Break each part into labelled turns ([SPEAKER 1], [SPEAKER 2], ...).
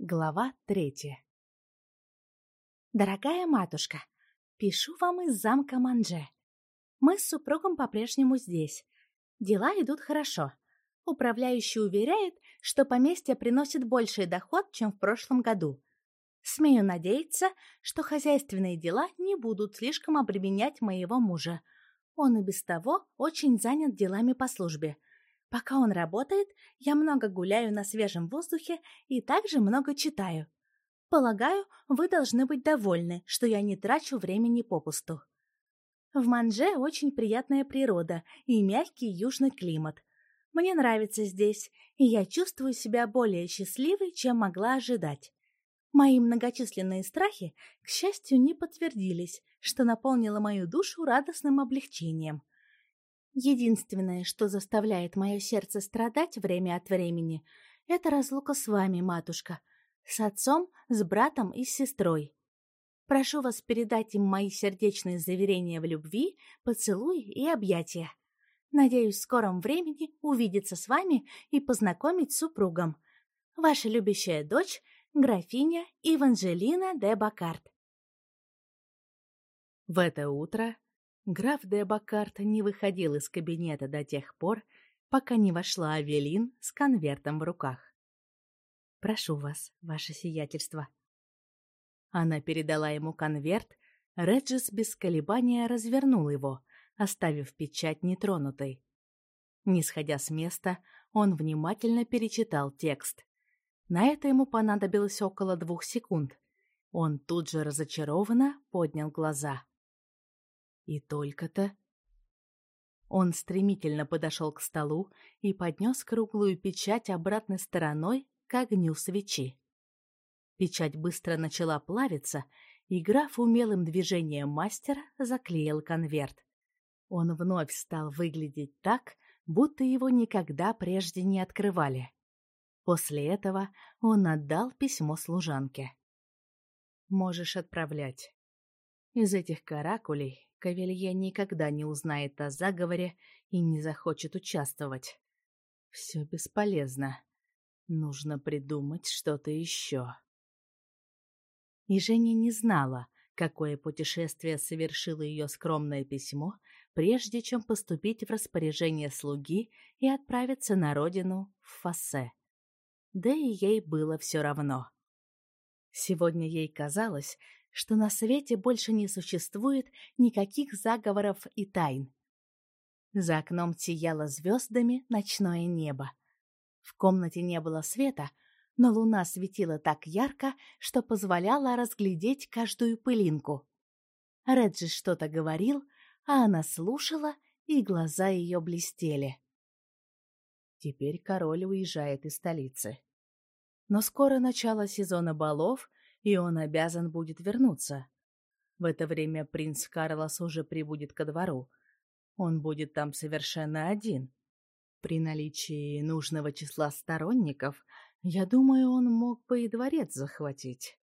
[SPEAKER 1] Глава третья Дорогая матушка, пишу вам из замка Манже. Мы с супругом по-прежнему здесь. Дела идут хорошо. Управляющий уверяет, что поместье приносит больший доход, чем в прошлом году. Смею надеяться, что хозяйственные дела не будут слишком обременять моего мужа. Он и без того очень занят делами по службе – Пока он работает, я много гуляю на свежем воздухе и также много читаю. Полагаю, вы должны быть довольны, что я не трачу времени попусту. В Манже очень приятная природа и мягкий южный климат. Мне нравится здесь, и я чувствую себя более счастливой, чем могла ожидать. Мои многочисленные страхи, к счастью, не подтвердились, что наполнило мою душу радостным облегчением. Единственное, что заставляет мое сердце страдать время от времени, это разлука с вами, матушка, с отцом, с братом и с сестрой. Прошу вас передать им мои сердечные заверения в любви, поцелуи и объятия. Надеюсь в скором времени увидеться с вами и познакомить с супругом. Ваша любящая дочь, графиня Иванжелина де Бакарт.
[SPEAKER 2] В это утро Граф де Бакарт не выходил из кабинета до тех пор, пока не вошла Авелин с конвертом в руках. «Прошу вас, ваше сиятельство». Она передала ему конверт, Реджис без колебания развернул его, оставив печать нетронутой. Не сходя с места, он внимательно перечитал текст. На это ему понадобилось около двух секунд. Он тут же разочарованно поднял глаза. И только-то... Он стремительно подошел к столу и поднес круглую печать обратной стороной к огню свечи. Печать быстро начала плавиться, и граф умелым движением мастера заклеил конверт. Он вновь стал выглядеть так, будто его никогда прежде не открывали. После этого он отдал письмо служанке. «Можешь отправлять. Из этих каракулей Кавелье никогда не узнает о заговоре и не захочет участвовать. Все бесполезно. Нужно придумать что-то еще. И Женя не знала, какое путешествие совершило ее скромное письмо, прежде чем поступить в распоряжение слуги и отправиться на родину в Фассе. Да и ей было все равно. Сегодня ей казалось, что на свете больше не существует никаких заговоров и тайн. За окном сияло звездами ночное небо. В комнате не было света, но луна светила так ярко, что позволяла разглядеть каждую пылинку. Реджи что-то говорил, а она слушала, и глаза ее блестели. Теперь король уезжает из столицы. Но скоро начало сезона балов, и он обязан будет вернуться. В это время принц Карлос уже прибудет ко двору. Он будет там совершенно один. При наличии нужного числа сторонников, я думаю, он мог бы и дворец захватить.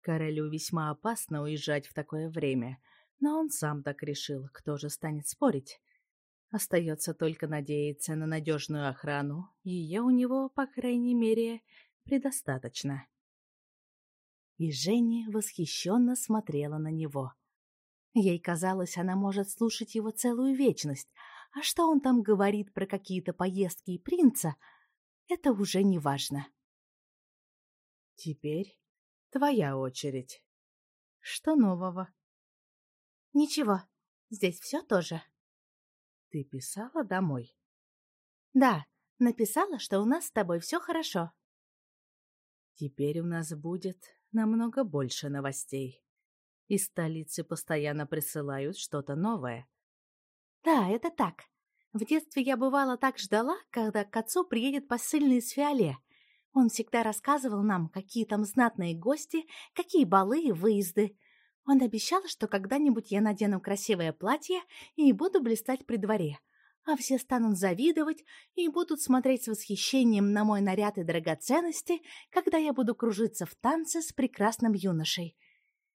[SPEAKER 2] Королю весьма опасно уезжать в такое время, но он сам так решил, кто же станет спорить. Остается только надеяться на надежную охрану, ее у него, по крайней мере, предостаточно и Женя восхищенно смотрела на него. Ей казалось, она может слушать его целую вечность, а что он там говорит про какие-то поездки и принца, это уже не важно. Теперь твоя очередь. Что нового? Ничего, здесь все тоже. Ты писала домой? Да, написала, что у нас с тобой все хорошо. Теперь у нас будет намного больше новостей. Из столицы постоянно присылают что-то новое. Да, это так. В детстве я бывала так ждала, когда к отцу приедет посыльный из Фиоле. Он всегда рассказывал нам, какие там знатные гости, какие балы и выезды. Он обещал, что когда-нибудь я надену красивое платье и буду блистать при дворе а все станут завидовать и будут смотреть с восхищением на мой наряд и драгоценности, когда я буду кружиться в танце с прекрасным юношей.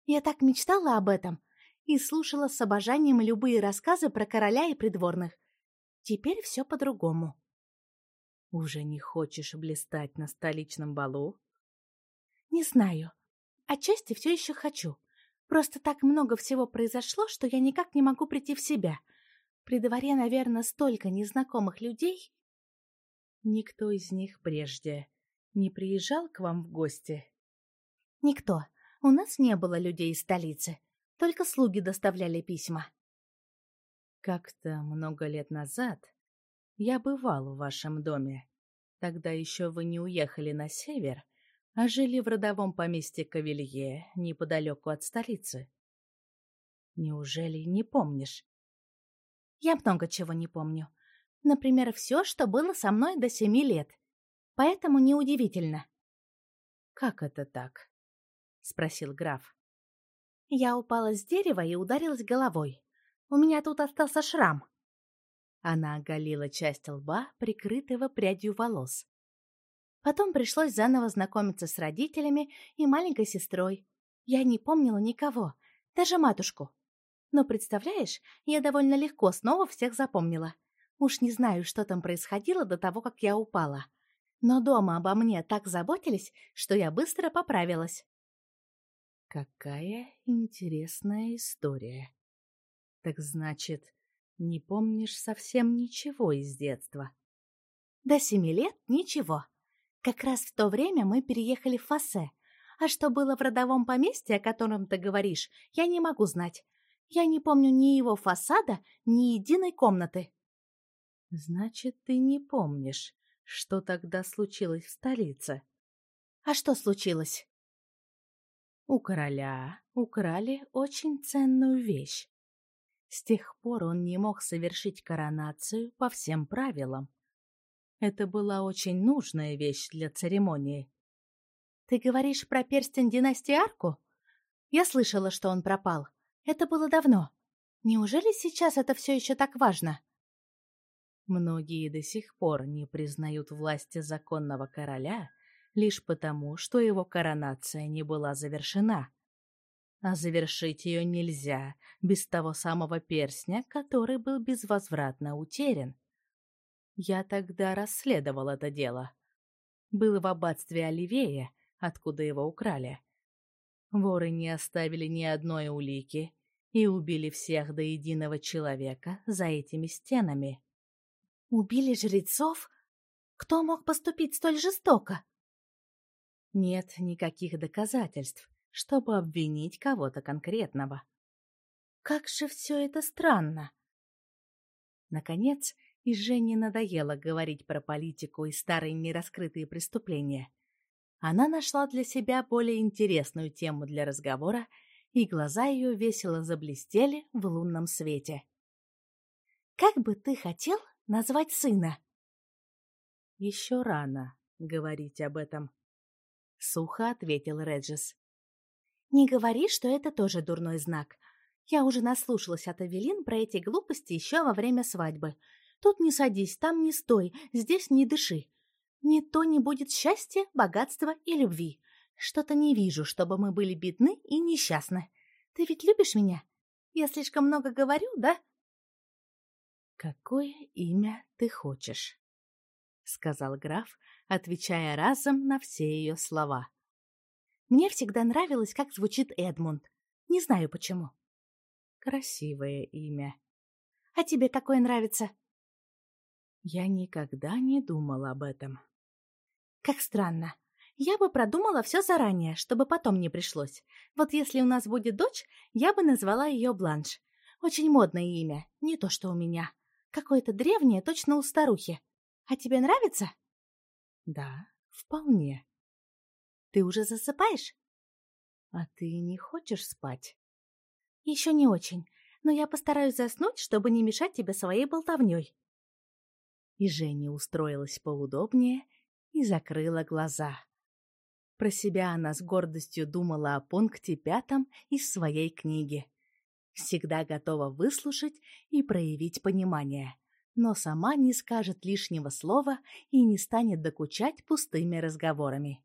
[SPEAKER 2] Я так мечтала об этом и слушала с обожанием любые рассказы про короля и придворных. Теперь все по-другому. Уже не хочешь блистать на столичном балу?
[SPEAKER 1] Не знаю. Отчасти все еще хочу. Просто так много всего произошло, что я никак не могу прийти в себя. При дворе, наверное, столько незнакомых людей.
[SPEAKER 2] Никто из них прежде не приезжал к вам в гости?
[SPEAKER 1] Никто. У нас не было людей из столицы. Только слуги доставляли письма.
[SPEAKER 2] Как-то много лет назад я бывал в вашем доме. Тогда еще вы не уехали на север, а жили в родовом поместье Кавилье, неподалеку от столицы. Неужели не помнишь?
[SPEAKER 1] Я много чего не помню. Например, все, что было со мной до семи лет. Поэтому неудивительно.
[SPEAKER 2] «Как это так?» — спросил граф.
[SPEAKER 1] Я упала с дерева и ударилась головой. У меня тут остался шрам.
[SPEAKER 2] Она оголила часть лба, прикрытого прядью волос.
[SPEAKER 1] Потом пришлось заново знакомиться с родителями и маленькой сестрой. Я не помнила никого, даже матушку. Но, представляешь, я довольно легко снова всех запомнила. Уж не знаю, что там происходило до того, как я упала. Но дома обо мне так заботились, что я быстро поправилась.
[SPEAKER 2] Какая интересная история. Так значит, не помнишь совсем ничего из детства?
[SPEAKER 1] До семи лет ничего. Как раз в то время мы переехали в Фасе. А что было в родовом поместье, о котором ты говоришь, я не могу знать. Я не помню ни его фасада, ни единой комнаты.
[SPEAKER 2] Значит, ты не помнишь, что тогда случилось в столице?
[SPEAKER 1] А что случилось?
[SPEAKER 2] У короля украли очень ценную вещь. С тех пор он не мог совершить коронацию по всем правилам. Это была очень нужная вещь для церемонии.
[SPEAKER 1] Ты говоришь про перстень династии Арку? Я слышала, что он пропал. Это было давно. Неужели сейчас это все еще так важно?
[SPEAKER 2] Многие до сих пор не признают власти законного короля лишь потому, что его коронация не была завершена. А завершить ее нельзя без того самого перстня, который был безвозвратно утерян. Я тогда расследовал это дело. Был в аббатстве Оливея, откуда его украли. Воры не оставили ни одной улики и убили всех до единого человека за этими стенами.
[SPEAKER 1] Убили жрецов? Кто мог поступить столь жестоко?
[SPEAKER 2] Нет никаких доказательств, чтобы обвинить кого-то конкретного.
[SPEAKER 1] Как же все это странно!
[SPEAKER 2] Наконец, и Жене надоело говорить про политику и старые нераскрытые преступления. Она нашла для себя более интересную тему для разговора, и глаза ее весело заблестели в лунном свете.
[SPEAKER 1] «Как бы ты хотел назвать сына?»
[SPEAKER 2] «Еще рано говорить об этом», — сухо ответил Реджис.
[SPEAKER 1] «Не говори, что это тоже дурной знак. Я уже наслушалась от Авелин про эти глупости еще во время свадьбы. Тут не садись, там не стой, здесь не дыши. Ни то не будет счастья, богатства и любви. Что-то не вижу, чтобы мы были бедны и несчастны. Ты ведь любишь меня? Я слишком много говорю, да?
[SPEAKER 2] Какое имя ты хочешь? сказал граф, отвечая разом на все ее слова.
[SPEAKER 1] Мне всегда нравилось, как звучит Эдмунд. Не знаю почему.
[SPEAKER 2] Красивое имя.
[SPEAKER 1] А тебе какое нравится?
[SPEAKER 2] Я никогда не думала об этом.
[SPEAKER 1] Как странно. Я бы продумала все заранее, чтобы потом не пришлось. Вот если у нас будет дочь, я бы назвала ее Бланш. Очень модное имя, не то что у меня. Какое-то древнее, точно у старухи. А тебе нравится?
[SPEAKER 2] Да, вполне.
[SPEAKER 1] Ты уже засыпаешь?
[SPEAKER 2] А ты не хочешь спать?
[SPEAKER 1] Еще не очень, но я постараюсь заснуть, чтобы не мешать тебе своей болтовней
[SPEAKER 2] и Женя устроилась поудобнее и закрыла глаза. Про себя она с гордостью думала о пункте пятом из своей книги. Всегда готова выслушать и проявить понимание, но сама не скажет лишнего слова и не станет докучать пустыми разговорами.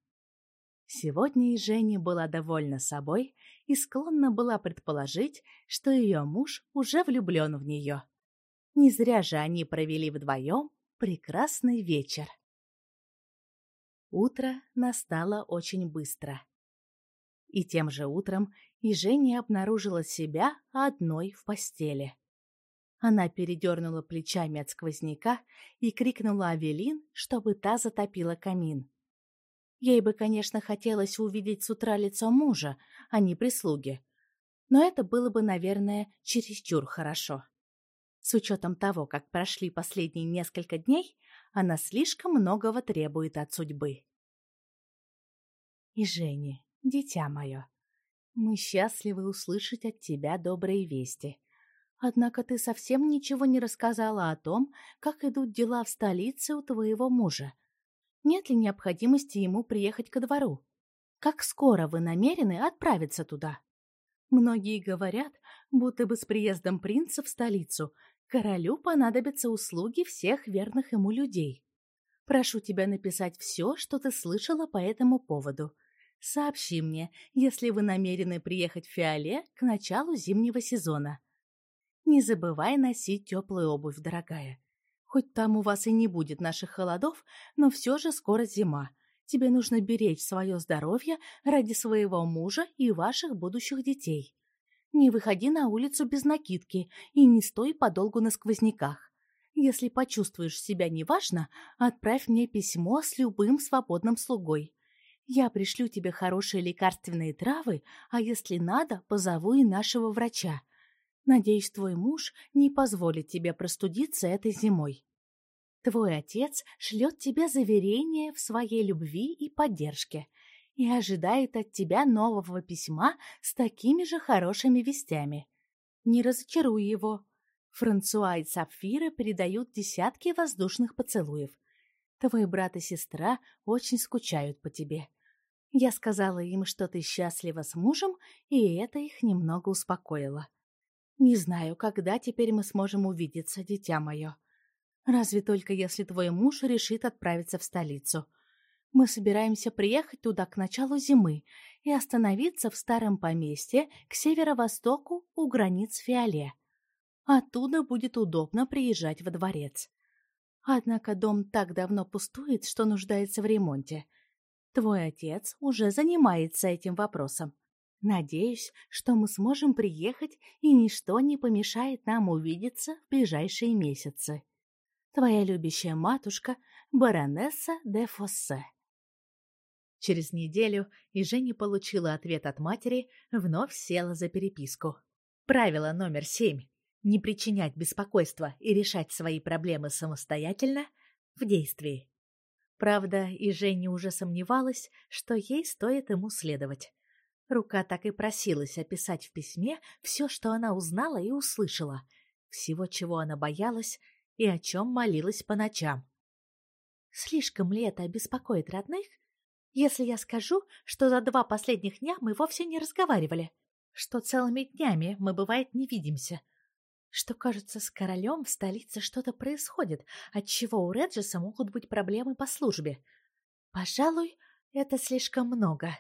[SPEAKER 2] Сегодня и Женя была довольна собой и склонна была предположить, что ее муж уже влюблен в нее. Не зря же они провели вдвоем прекрасный вечер. Утро настало очень быстро.
[SPEAKER 1] И тем же утром и Женя обнаружила себя одной в постели. Она передернула плечами от сквозняка и крикнула Авелин, чтобы та затопила камин. Ей бы, конечно, хотелось увидеть с утра лицо мужа, а не прислуги. Но это было бы, наверное, чересчур хорошо. С учетом того, как прошли последние несколько дней, она слишком многого требует от судьбы. И Жени, дитя мое, мы счастливы услышать от тебя добрые вести. Однако ты совсем ничего не рассказала о том, как идут дела в столице у твоего мужа. Нет ли необходимости ему приехать ко двору? Как скоро вы намерены отправиться туда? Многие говорят, будто бы с приездом принца в столицу королю понадобятся услуги всех верных ему людей. Прошу тебя написать все, что ты слышала по этому поводу. Сообщи мне, если вы намерены приехать в Фиоле к началу зимнего сезона. Не забывай носить теплую обувь, дорогая. Хоть там у вас и не будет наших холодов, но все же скоро зима. Тебе нужно беречь свое здоровье ради своего мужа и ваших будущих детей. Не выходи на улицу без накидки и не стой подолгу на сквозняках. Если почувствуешь себя неважно, отправь мне письмо с любым свободным слугой. Я пришлю тебе хорошие лекарственные травы, а если надо, позову и нашего врача. Надеюсь, твой муж не позволит тебе простудиться этой зимой. Твой отец шлет тебе заверение в своей любви и поддержке и ожидает от тебя нового письма с такими же хорошими вестями. Не разочаруй его. Франсуа и Сапфира передают десятки воздушных поцелуев. Твой брат и сестра очень скучают по тебе. Я сказала им, что ты счастлива с мужем, и это их немного успокоило. Не знаю, когда теперь мы сможем увидеться, дитя мое. Разве только если твой муж решит отправиться в столицу. Мы собираемся приехать туда к началу зимы и остановиться в старом поместье к северо-востоку у границ Фиоле. Оттуда будет удобно приезжать во дворец. Однако дом так давно пустует, что нуждается в ремонте. Твой отец уже занимается этим вопросом. Надеюсь, что мы сможем приехать, и ничто не помешает нам увидеться в ближайшие месяцы. Твоя любящая матушка, баронесса де Фоссе. Через неделю и Женя получила ответ от матери, вновь села за переписку. Правило номер семь – не причинять беспокойства и решать свои проблемы самостоятельно в действии. Правда, и Женя уже сомневалась, что ей стоит ему следовать. Рука так и просилась описать в письме все, что она узнала и услышала, всего, чего она боялась и о чем молилась по ночам. Слишком ли это обеспокоит родных, если я скажу, что за два последних дня мы вовсе не разговаривали, что целыми днями мы, бывает, не видимся, что, кажется, с королем в столице что-то происходит, отчего у Реджеса могут быть проблемы по службе. Пожалуй, это слишком много.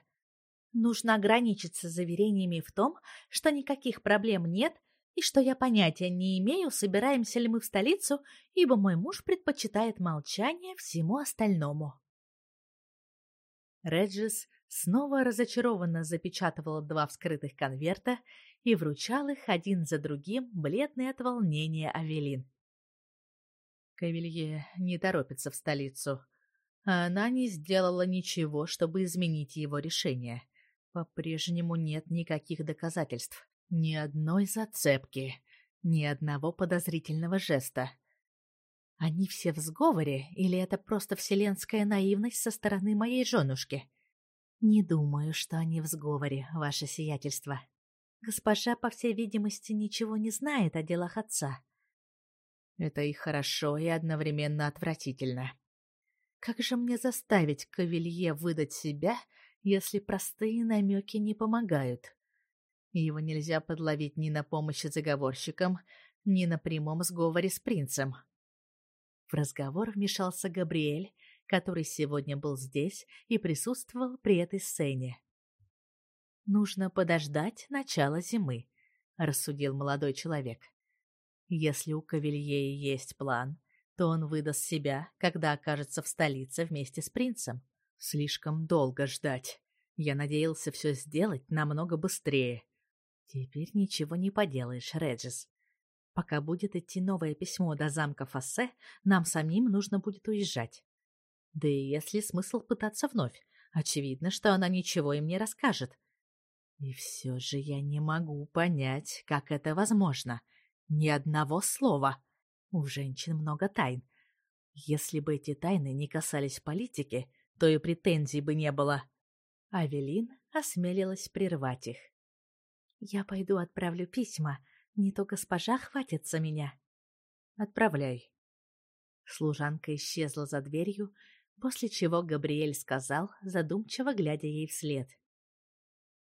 [SPEAKER 1] Нужно ограничиться заверениями в том, что никаких проблем нет и что я понятия не имею, собираемся ли мы в столицу, ибо мой муж предпочитает молчание всему остальному. Реджис снова разочарованно запечатывала два вскрытых конверта и вручал их один за другим, бледный от волнения Авелин. Кавилье не торопится в столицу. Она не сделала ничего, чтобы изменить его решение. По-прежнему нет никаких доказательств, ни одной зацепки, ни одного подозрительного жеста. Они все в сговоре, или это просто вселенская наивность со стороны моей женушки? Не думаю, что они в сговоре, ваше сиятельство. Госпожа, по всей видимости, ничего не знает о делах отца. Это и хорошо, и одновременно отвратительно. Как же мне заставить Кавилье выдать себя, если простые намеки не помогают. Его нельзя подловить ни на помощи заговорщикам, ни на прямом сговоре с принцем. В разговор вмешался Габриэль, который сегодня был здесь и присутствовал при этой сцене. «Нужно подождать начала зимы», — рассудил молодой человек. «Если у Кавилье есть план, то он выдаст себя, когда окажется в столице вместе с принцем. Слишком долго ждать.
[SPEAKER 2] Я надеялся все сделать намного быстрее. Теперь ничего не поделаешь, Реджис. Пока будет идти новое письмо до замка Фассе, нам самим нужно будет уезжать. Да и есть ли смысл пытаться вновь? Очевидно, что она ничего им не расскажет. И все же я не могу понять, как это возможно. Ни одного слова. У женщин много тайн. Если бы эти тайны не касались политики, то и претензий бы не было. Авелин осмелилась прервать их. «Я пойду отправлю письма. Не то госпожа хватится меня». «Отправляй». Служанка исчезла за дверью, после чего Габриэль сказал, задумчиво глядя ей вслед.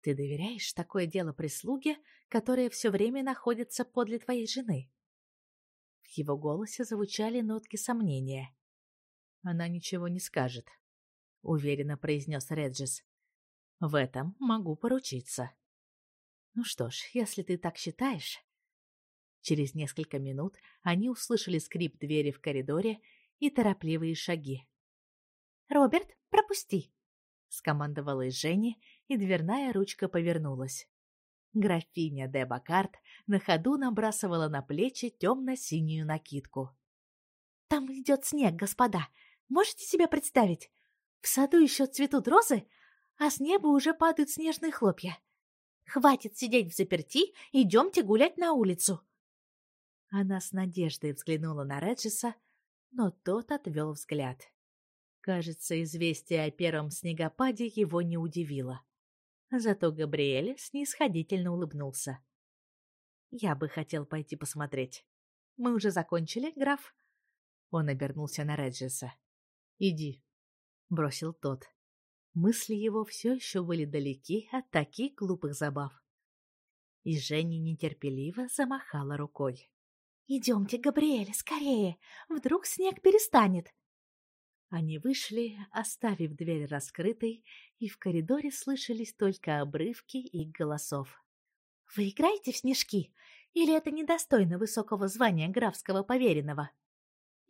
[SPEAKER 2] «Ты доверяешь такое дело прислуге, которая все время находится подле твоей жены?» В его голосе звучали нотки сомнения. «Она ничего не скажет», — уверенно произнес Реджис. В этом могу поручиться. Ну что ж, если ты так считаешь... Через несколько минут они услышали скрип двери в коридоре и торопливые шаги.
[SPEAKER 1] «Роберт, пропусти!»
[SPEAKER 2] — скомандовала Женя, и дверная ручка повернулась. Графиня де Бакарт на ходу набрасывала на плечи темно-синюю накидку.
[SPEAKER 1] «Там идет снег, господа. Можете себе представить? В саду еще цветут розы, а с неба уже падают снежные хлопья. Хватит сидеть в заперти, идемте гулять на улицу.
[SPEAKER 2] Она с надеждой взглянула на Реджиса, но тот отвел взгляд. Кажется, известие о первом снегопаде его не удивило. Зато Габриэль снисходительно улыбнулся. «Я бы хотел пойти посмотреть. Мы уже закончили, граф?» Он обернулся на Реджиса. «Иди», — бросил тот. Мысли его все еще были далеки от таких глупых забав. И Женя нетерпеливо замахала рукой.
[SPEAKER 1] «Идемте, Габриэль, скорее! Вдруг снег перестанет!»
[SPEAKER 2] Они вышли, оставив дверь раскрытой, и в коридоре слышались только обрывки их голосов.
[SPEAKER 1] «Вы играете в снежки? Или это недостойно высокого звания графского поверенного?»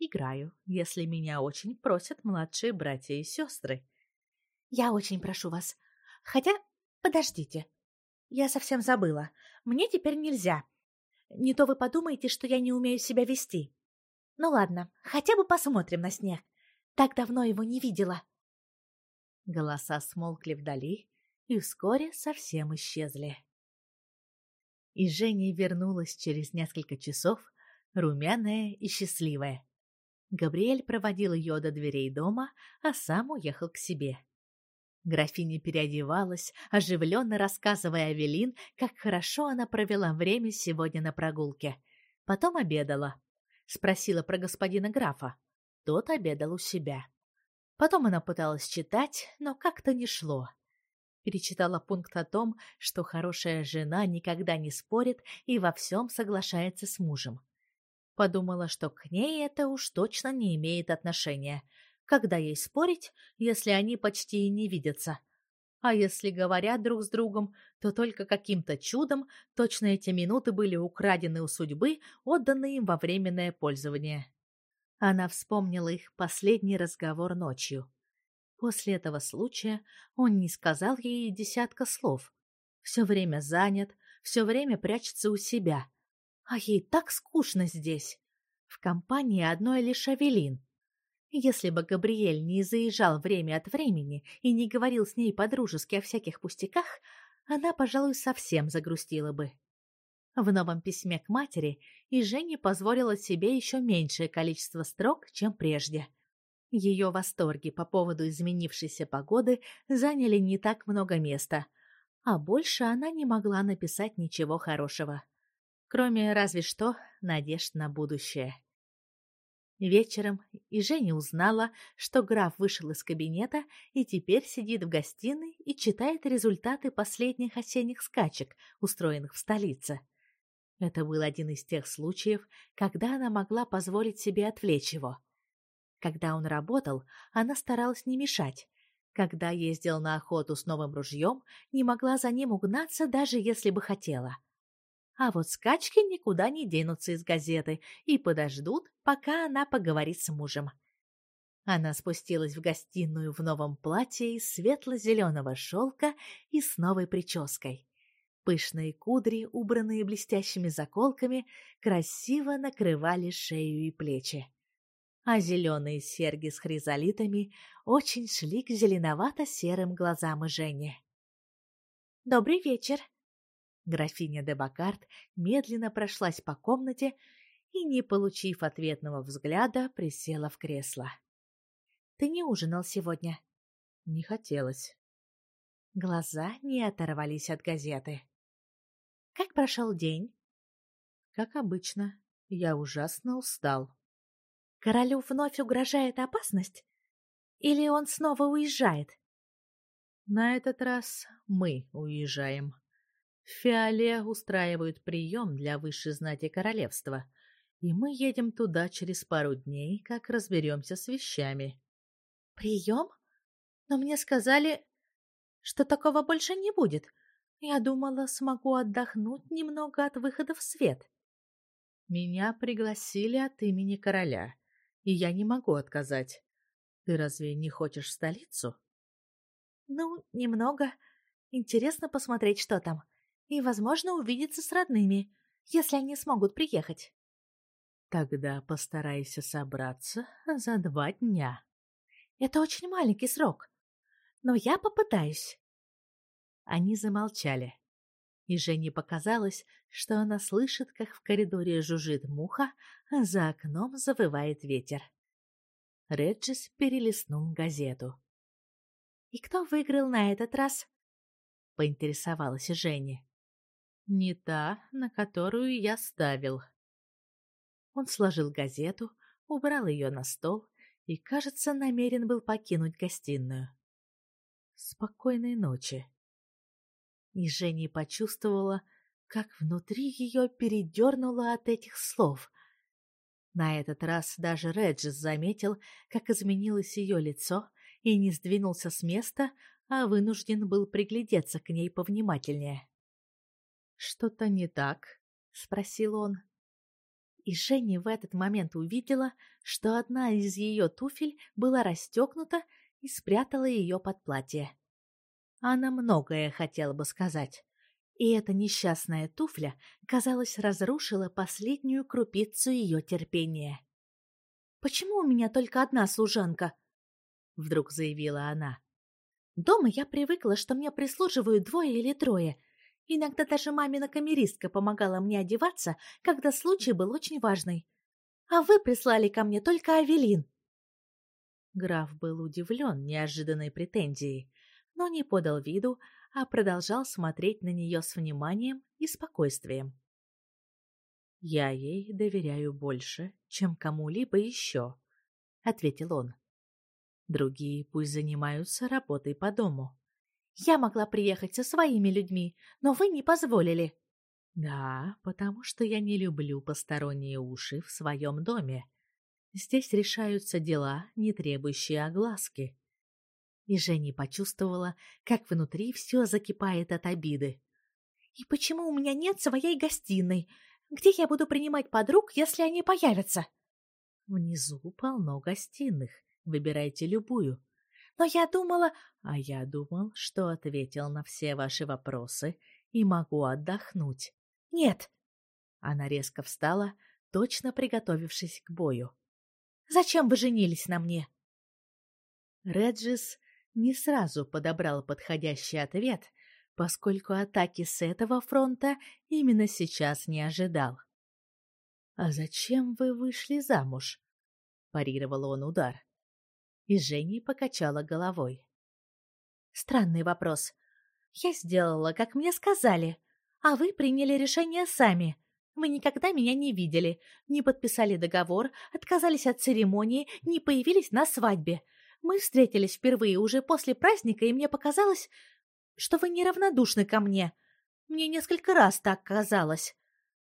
[SPEAKER 2] «Играю, если меня очень просят младшие братья и сестры»,
[SPEAKER 1] я очень прошу вас. Хотя, подождите. Я совсем забыла. Мне теперь нельзя. Не то вы подумаете, что я не умею себя вести. Ну ладно, хотя бы посмотрим на снег. Так давно его не видела.
[SPEAKER 2] Голоса смолкли вдали и вскоре совсем исчезли. И Женя вернулась через несколько часов, румяная и счастливая. Габриэль проводил ее до дверей дома, а сам уехал к себе. Графиня переодевалась, оживленно рассказывая Авелин, как хорошо она провела время сегодня на прогулке. Потом обедала. Спросила про господина графа. Тот обедал у себя. Потом она пыталась читать, но как-то не шло. Перечитала пункт о том, что хорошая жена никогда не спорит и во всем соглашается с мужем. Подумала, что к ней это уж точно не имеет отношения — когда ей спорить, если они почти и не видятся? А если говорят друг с другом, то только каким-то чудом точно эти минуты были украдены у судьбы, отданные им во временное пользование. Она вспомнила их последний разговор ночью. После этого случая он не сказал ей десятка слов. Все время занят, все время прячется у себя. А ей так скучно здесь. В компании одной лишь Авелин. Если бы Габриэль не заезжал время от времени и не говорил с ней по-дружески о всяких пустяках, она, пожалуй, совсем загрустила бы. В новом письме к матери и Женя позволила себе еще меньшее количество строк, чем прежде. Ее восторги по поводу изменившейся погоды заняли не так много места, а больше она не могла написать ничего хорошего. Кроме разве что надежд на будущее. Вечером и Женя узнала, что граф вышел из кабинета и теперь сидит в гостиной и читает результаты последних осенних скачек, устроенных в столице. Это был один из тех случаев, когда она могла позволить себе отвлечь его. Когда он работал, она старалась не мешать. Когда ездил на охоту с новым ружьем, не могла за ним угнаться, даже если бы хотела. — а вот скачки никуда не денутся из газеты и подождут, пока она поговорит с мужем. Она спустилась в гостиную в новом платье из светло-зеленого шелка и с новой прической. Пышные кудри, убранные блестящими заколками, красиво накрывали шею и плечи. А зеленые серьги с хризолитами очень шли к зеленовато-серым глазам Жени.
[SPEAKER 1] «Добрый вечер!»
[SPEAKER 2] Графиня де Бакарт медленно прошлась по комнате и, не получив ответного взгляда, присела в кресло.
[SPEAKER 1] «Ты не ужинал сегодня?»
[SPEAKER 2] «Не хотелось».
[SPEAKER 1] Глаза не оторвались от газеты. Как прошел день?
[SPEAKER 2] Как обычно, я ужасно устал.
[SPEAKER 1] Королю вновь угрожает опасность? Или он снова уезжает?
[SPEAKER 2] На этот раз мы уезжаем. В Фиале устраивают прием для высшей знати королевства, и мы едем туда через пару дней, как разберемся с вещами.
[SPEAKER 1] Прием? Но мне сказали, что такого больше не будет. Я думала, смогу отдохнуть немного от выхода в свет.
[SPEAKER 2] Меня пригласили от имени короля, и я не могу отказать. Ты разве не хочешь в столицу?
[SPEAKER 1] Ну, немного. Интересно посмотреть, что там. И, возможно, увидеться с родными, если они смогут приехать.
[SPEAKER 2] Тогда постарайся собраться за два дня.
[SPEAKER 1] Это очень маленький срок. Но я попытаюсь.
[SPEAKER 2] Они замолчали. И Жене показалось, что она слышит, как в коридоре жужжит муха, а за окном завывает ветер. Реджис перелистнул газету.
[SPEAKER 1] «И кто выиграл на этот раз?»
[SPEAKER 2] — поинтересовалась Женя. «Не та, на которую я ставил». Он сложил газету, убрал ее на стол и, кажется, намерен был покинуть гостиную. «Спокойной ночи», и Женя почувствовала, как внутри ее передернуло от этих слов. На этот раз даже Реджис заметил, как изменилось ее лицо, и не сдвинулся с места, а вынужден был приглядеться к ней повнимательнее. «Что-то не так?» — спросил он. И Женя в этот момент увидела, что одна из ее туфель была расстегнута и спрятала ее под платье. Она многое хотела бы сказать. И эта несчастная туфля, казалось, разрушила последнюю крупицу ее терпения.
[SPEAKER 1] «Почему у меня только одна служанка?»
[SPEAKER 2] Вдруг заявила она.
[SPEAKER 1] «Дома я привыкла, что мне прислуживают двое или трое. Иногда даже мамина камеристка помогала мне одеваться, когда случай был очень важный. А вы прислали ко мне только Авелин».
[SPEAKER 2] Граф был удивлен неожиданной претензией но не подал виду, а продолжал смотреть на нее с вниманием и спокойствием. «Я ей доверяю больше, чем кому-либо еще», — ответил он. «Другие пусть занимаются работой по дому».
[SPEAKER 1] «Я могла приехать со своими людьми, но вы не позволили».
[SPEAKER 2] «Да, потому что я не люблю посторонние уши в своем доме. Здесь решаются дела, не требующие огласки и Женя почувствовала, как внутри все закипает от обиды.
[SPEAKER 1] «И почему у меня нет своей гостиной? Где я буду принимать подруг, если они появятся?»
[SPEAKER 2] «Внизу полно гостиных. Выбирайте любую».
[SPEAKER 1] «Но я думала...»
[SPEAKER 2] «А я думал, что ответил на все ваши вопросы и могу отдохнуть».
[SPEAKER 1] «Нет».
[SPEAKER 2] Она резко встала, точно приготовившись к бою.
[SPEAKER 1] «Зачем вы женились на мне?»
[SPEAKER 2] Реджис не сразу подобрал подходящий ответ, поскольку атаки с этого фронта именно сейчас не ожидал. «А зачем вы вышли замуж?» — парировал он удар. И Женя покачала головой.
[SPEAKER 1] «Странный вопрос. Я сделала, как мне сказали, а вы приняли решение сами. Вы никогда меня не видели, не подписали договор, отказались от церемонии, не появились на свадьбе. Мы встретились впервые уже после праздника, и мне показалось, что вы неравнодушны ко мне. Мне несколько раз так казалось.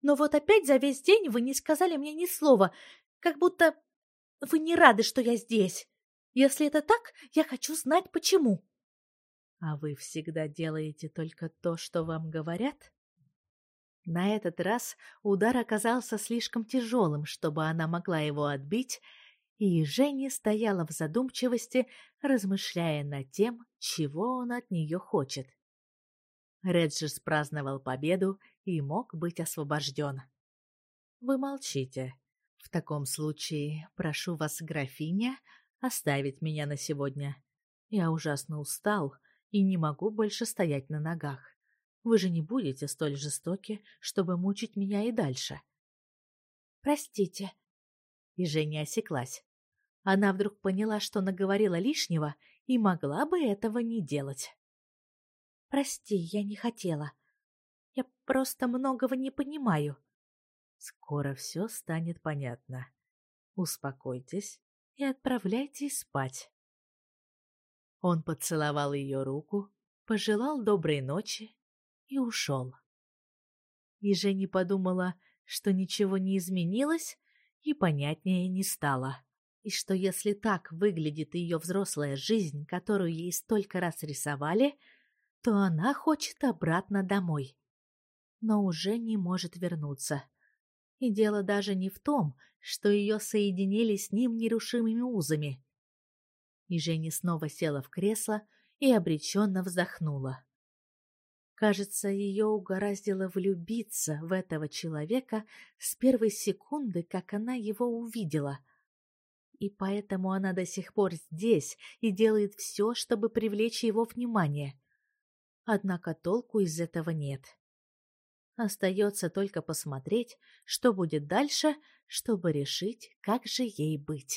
[SPEAKER 1] Но вот опять за весь день вы не сказали мне ни слова, как будто вы не рады, что я здесь. Если это так, я хочу знать, почему.
[SPEAKER 2] А вы всегда делаете только то, что вам говорят? На этот раз удар оказался слишком тяжелым, чтобы она могла его отбить, и Женя стояла в задумчивости, размышляя над тем, чего он от нее хочет. Реджис праздновал победу и мог быть освобожден. «Вы молчите. В таком случае прошу вас, графиня, оставить меня на сегодня. Я ужасно устал и не могу больше стоять на ногах. Вы же не будете столь жестоки, чтобы мучить меня и дальше».
[SPEAKER 1] «Простите».
[SPEAKER 2] И Женя осеклась. Она вдруг поняла, что наговорила лишнего и могла бы этого не делать.
[SPEAKER 1] «Прости, я не хотела. Я просто многого не понимаю».
[SPEAKER 2] «Скоро все станет понятно. Успокойтесь и отправляйтесь спать». Он поцеловал ее руку, пожелал доброй ночи и ушел. И Женя подумала, что ничего не изменилось и понятнее не стало и что если так выглядит ее взрослая жизнь, которую ей столько раз рисовали, то она хочет обратно домой. Но уже не может вернуться. И дело даже не в том, что ее соединили с ним нерушимыми узами. И Женя снова села в кресло и обреченно вздохнула. Кажется, ее угораздило влюбиться в этого человека с первой секунды, как она его увидела — и поэтому она до сих пор здесь и делает все, чтобы привлечь его внимание. Однако толку из этого нет. Остается только посмотреть, что будет дальше, чтобы решить, как же ей быть.